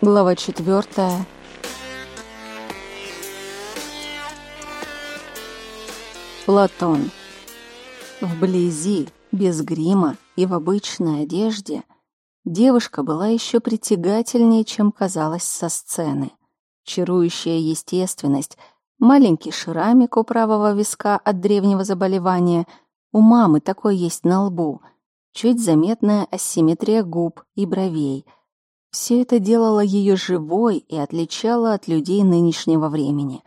Глава четвертая. Платон. Вблизи, без грима и в обычной одежде, девушка была еще притягательнее, чем казалось со сцены. Чарующая естественность, маленький шрамик у правого виска от древнего заболевания, у мамы такой есть на лбу, чуть заметная асимметрия губ и бровей — все это делало ее живой и отличало от людей нынешнего времени.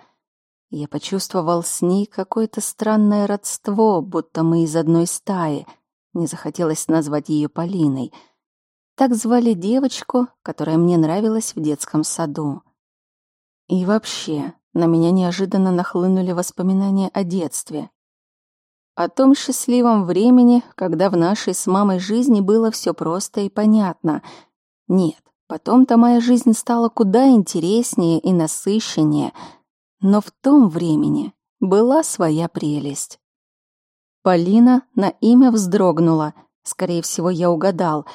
Я почувствовал с ней какое-то странное родство, будто мы из одной стаи. Не захотелось назвать ее Полиной. Так звали девочку, которая мне нравилась в детском саду. И вообще, на меня неожиданно нахлынули воспоминания о детстве. О том счастливом времени, когда в нашей с мамой жизни было все просто и понятно. Нет, Потом-то моя жизнь стала куда интереснее и насыщеннее, но в том времени была своя прелесть. Полина на имя вздрогнула, скорее всего, я угадал,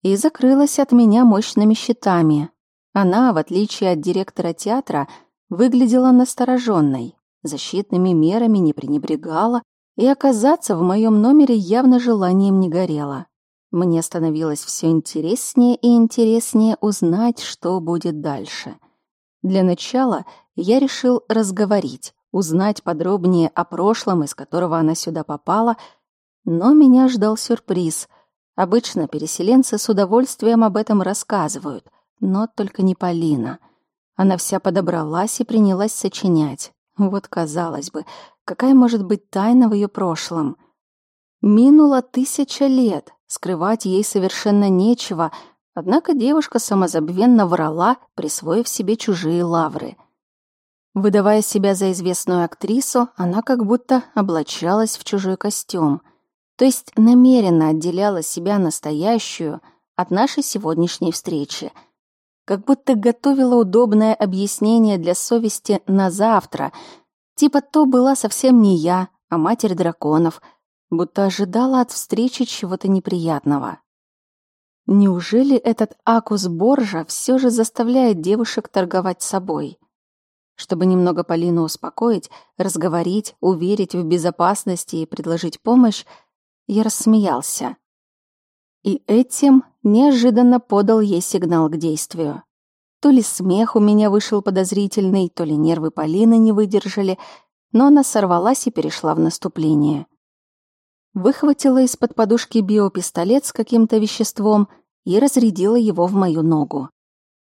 и закрылась от меня мощными щитами. Она, в отличие от директора театра, выглядела настороженной, защитными мерами не пренебрегала, и оказаться в моем номере явно желанием не горело. Мне становилось все интереснее и интереснее узнать, что будет дальше. Для начала я решил разговорить, узнать подробнее о прошлом, из которого она сюда попала, но меня ждал сюрприз. Обычно переселенцы с удовольствием об этом рассказывают, но только не Полина. Она вся подобралась и принялась сочинять. Вот, казалось бы, какая может быть тайна в ее прошлом? Минуло тысяча лет, Скрывать ей совершенно нечего, однако девушка самозабвенно врала, присвоив себе чужие лавры. Выдавая себя за известную актрису, она как будто облачалась в чужой костюм, то есть намеренно отделяла себя настоящую от нашей сегодняшней встречи, как будто готовила удобное объяснение для совести на завтра, типа то была совсем не я, а матерь драконов — будто ожидала от встречи чего-то неприятного. Неужели этот Акус Боржа все же заставляет девушек торговать собой? Чтобы немного Полину успокоить, разговорить, уверить в безопасности и предложить помощь, я рассмеялся. И этим неожиданно подал ей сигнал к действию. То ли смех у меня вышел подозрительный, то ли нервы Полины не выдержали, но она сорвалась и перешла в наступление выхватила из-под подушки биопистолет с каким-то веществом и разрядила его в мою ногу.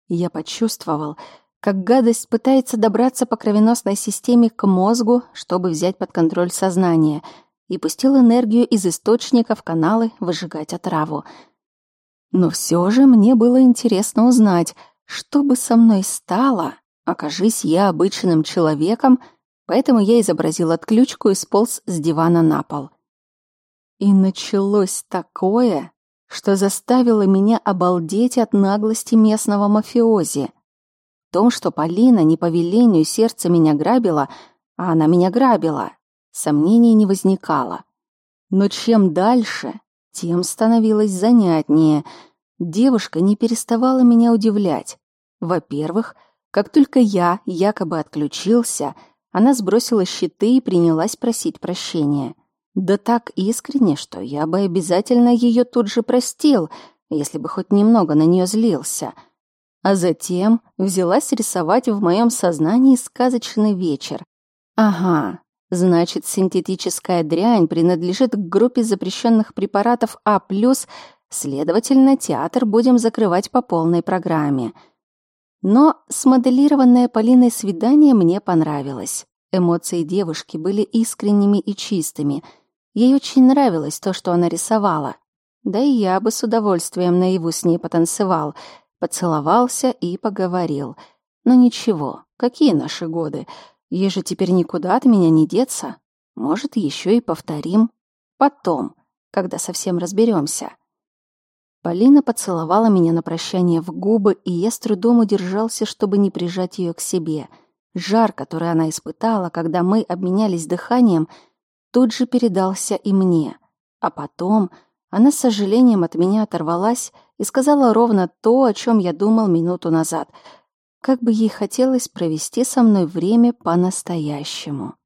Я почувствовал, как гадость пытается добраться по кровеносной системе к мозгу, чтобы взять под контроль сознание, и пустил энергию из источника в каналы выжигать отраву. Но все же мне было интересно узнать, что бы со мной стало, окажись я обычным человеком, поэтому я изобразил отключку и сполз с дивана на пол. И началось такое, что заставило меня обалдеть от наглости местного мафиози. В том, что Полина не по велению сердца меня грабила, а она меня грабила, сомнений не возникало. Но чем дальше, тем становилось занятнее. Девушка не переставала меня удивлять. Во-первых, как только я якобы отключился, она сбросила щиты и принялась просить прощения — да так искренне, что я бы обязательно ее тут же простил, если бы хоть немного на нее злился. А затем взялась рисовать в моем сознании сказочный вечер. Ага, значит, синтетическая дрянь принадлежит к группе запрещенных препаратов А+, следовательно, театр будем закрывать по полной программе. Но смоделированное Полиной свидание мне понравилось. Эмоции девушки были искренними и чистыми — Ей очень нравилось то, что она рисовала. Да и я бы с удовольствием наяву с ней потанцевал, поцеловался и поговорил. Но ничего, какие наши годы? Ей же теперь никуда от меня не деться. Может, еще и повторим. Потом, когда совсем разберемся. Полина поцеловала меня на прощание в губы, и я с трудом удержался, чтобы не прижать ее к себе. Жар, который она испытала, когда мы обменялись дыханием — тут же передался и мне. А потом она с сожалением от меня оторвалась и сказала ровно то, о чем я думал минуту назад. Как бы ей хотелось провести со мной время по-настоящему.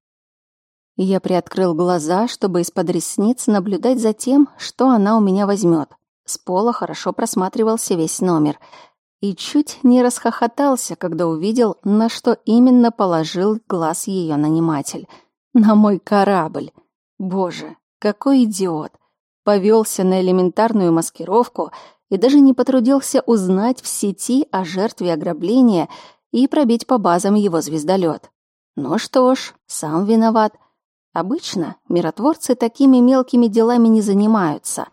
Я приоткрыл глаза, чтобы из-под ресниц наблюдать за тем, что она у меня возьмет. С пола хорошо просматривался весь номер. И чуть не расхохотался, когда увидел, на что именно положил глаз ее наниматель. На мой корабль. Боже, какой идиот. Повелся на элементарную маскировку и даже не потрудился узнать в сети о жертве ограбления и пробить по базам его звездолет. Ну что ж, сам виноват. Обычно миротворцы такими мелкими делами не занимаются.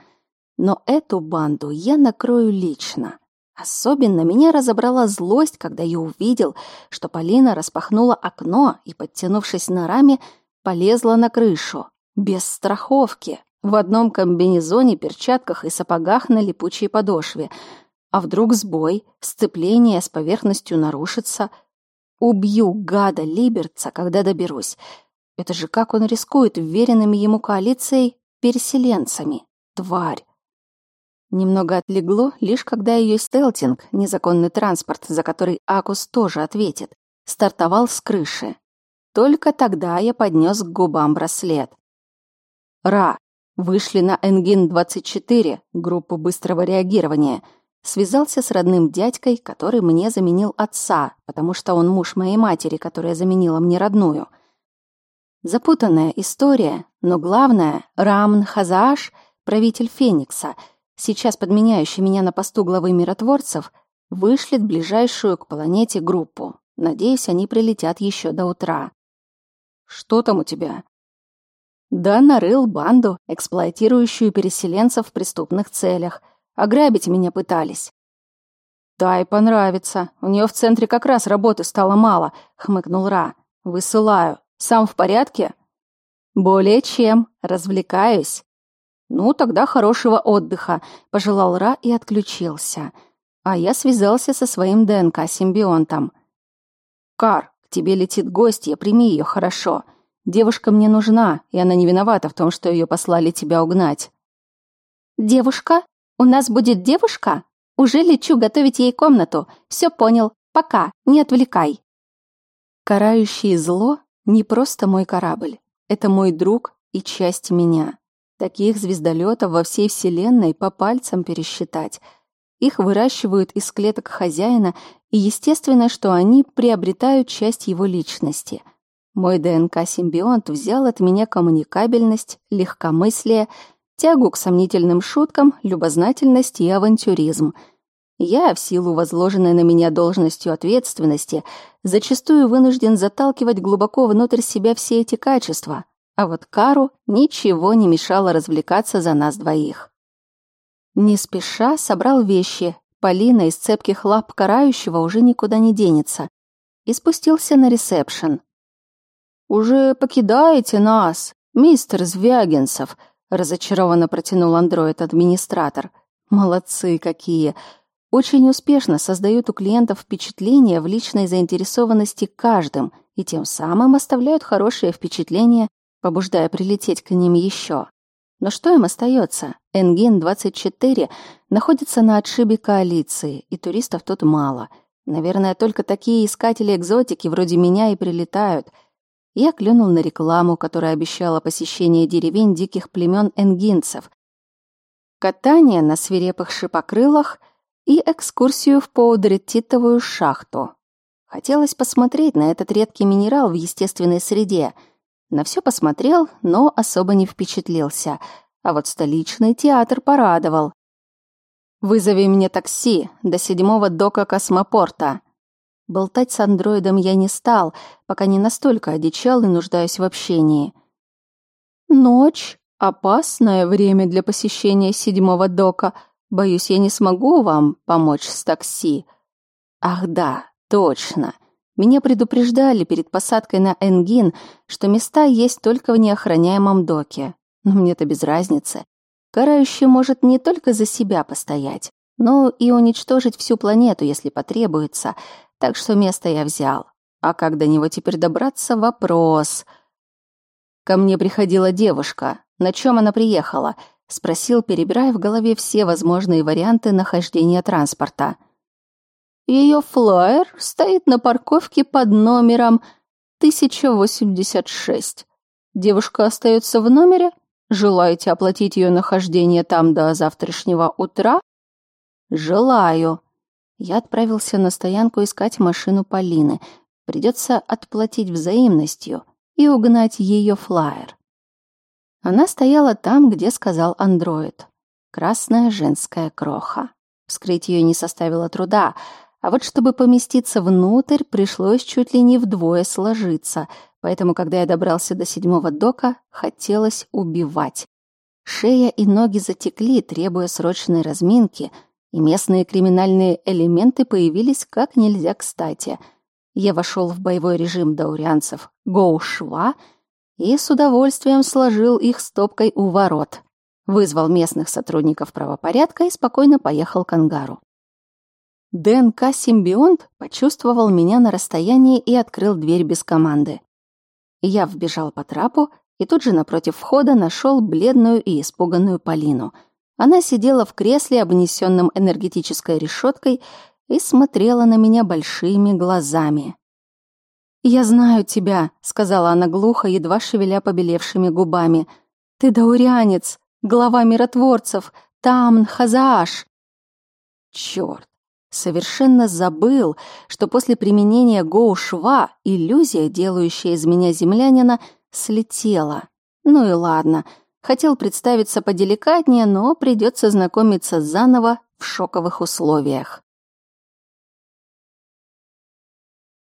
Но эту банду я накрою лично. Особенно меня разобрала злость, когда я увидел, что Полина распахнула окно и, подтянувшись на раме, полезла на крышу. Без страховки, в одном комбинезоне, перчатках и сапогах на липучей подошве. А вдруг сбой, сцепление с поверхностью нарушится? Убью гада Либерца, когда доберусь. Это же как он рискует вверенными ему коалицией переселенцами. Тварь. Немного отлегло, лишь когда ее стелтинг, незаконный транспорт, за который Акус тоже ответит, стартовал с крыши. Только тогда я поднес к губам браслет. Ра. Вышли на Энгин-24, группу быстрого реагирования. Связался с родным дядькой, который мне заменил отца, потому что он муж моей матери, которая заменила мне родную. Запутанная история, но главное, Рамн Хазааш, правитель Феникса, сейчас подменяющий меня на посту главы миротворцев, вышлет ближайшую к планете группу. Надеюсь, они прилетят еще до утра. «Что там у тебя?» Да, нарыл банду, эксплуатирующую переселенцев в преступных целях. Ограбить меня пытались. «Тай понравится. У нее в центре как раз работы стало мало», — хмыкнул Ра. «Высылаю. Сам в порядке?» «Более чем. Развлекаюсь». «Ну, тогда хорошего отдыха», — пожелал Ра и отключился. А я связался со своим ДНК-симбионтом. «Кар, к тебе летит гостья, прими ее хорошо. Девушка мне нужна, и она не виновата в том, что ее послали тебя угнать». «Девушка? У нас будет девушка? Уже лечу готовить ей комнату. Все понял. Пока, не отвлекай». Карающее зло не просто мой корабль. Это мой друг и часть меня. Таких звездолетов во всей Вселенной по пальцам пересчитать. Их выращивают из клеток хозяина, и естественно, что они приобретают часть его личности — мой ДНК-симбионт взял от меня коммуникабельность, легкомыслие, тягу к сомнительным шуткам, любознательность и авантюризм. Я, в силу возложенной на меня должностью ответственности, зачастую вынужден заталкивать глубоко внутрь себя все эти качества, а вот Кару ничего не мешало развлекаться за нас двоих. Не спеша собрал вещи, Полина из цепких лап карающего уже никуда не денется, и спустился на ресепшн. «Уже покидаете нас, мистер Звягинцев», — разочарованно протянул андроид-администратор. «Молодцы какие! Очень успешно создают у клиентов впечатление в личной заинтересованности каждым и тем самым оставляют хорошее впечатление, побуждая прилететь к ним еще. Но что им остается? Энгин-24 находится на отшибе коалиции, и туристов тут мало. Наверное, только такие искатели экзотики вроде меня и прилетают — я клюнул на рекламу, которая обещала посещение деревень диких племен энгинцев, катание на свирепых шипокрылах и экскурсию в поудретитовую шахту. Хотелось посмотреть на этот редкий минерал в естественной среде. На все посмотрел, но особо не впечатлился. А вот столичный театр порадовал. «Вызови мне такси до седьмого дока космопорта», Болтать с андроидом я не стал, пока не настолько одичал и нуждаюсь в общении. Ночь — опасное время для посещения седьмого дока. Боюсь, я не смогу вам помочь с такси. Ах да, точно. Меня предупреждали перед посадкой на Энгин, что места есть только в неохраняемом доке. Но мне-то без разницы. Карающий может не только за себя постоять, но и уничтожить всю планету, если потребуется — так что место я взял. А как до него теперь добраться — вопрос. Ко мне приходила девушка. На чем она приехала? — спросил, перебирая в голове все возможные варианты нахождения транспорта. Ее флайер стоит на парковке под номером 1086. Девушка остается в номере? Желаете оплатить ее нахождение там до завтрашнего утра? Желаю. Я отправился на стоянку искать машину Полины. Придется отплатить взаимностью и угнать ее флайер. Она стояла там, где сказал андроид. Красная женская кроха. Вскрыть ее не составило труда, а вот чтобы поместиться внутрь, пришлось чуть ли не вдвое сложиться, поэтому, когда я добрался до седьмого дока, хотелось убивать. Шея и ноги затекли, требуя срочной разминки, и местные криминальные элементы появились как нельзя кстати. Я вошел в боевой режим даурянцев «Гоу-шва» и с удовольствием сложил их стопкой у ворот. Вызвал местных сотрудников правопорядка и спокойно поехал к ангару. ДНК-симбионт почувствовал меня на расстоянии и открыл дверь без команды. Я вбежал по трапу и тут же напротив входа нашел бледную и испуганную Полину. Она сидела в кресле, обнесенном энергетической решеткой, и смотрела на меня большими глазами. «Я знаю тебя», — сказала она глухо, едва шевеля побелевшими губами. «Ты даурянец, глава миротворцев, Тамн Хазааш». Черт! Совершенно забыл, что после применения гоу-шва иллюзия, делающая из меня землянина, слетела. Ну и ладно. Хотел представиться поделикатнее, но придется знакомиться заново в шоковых условиях.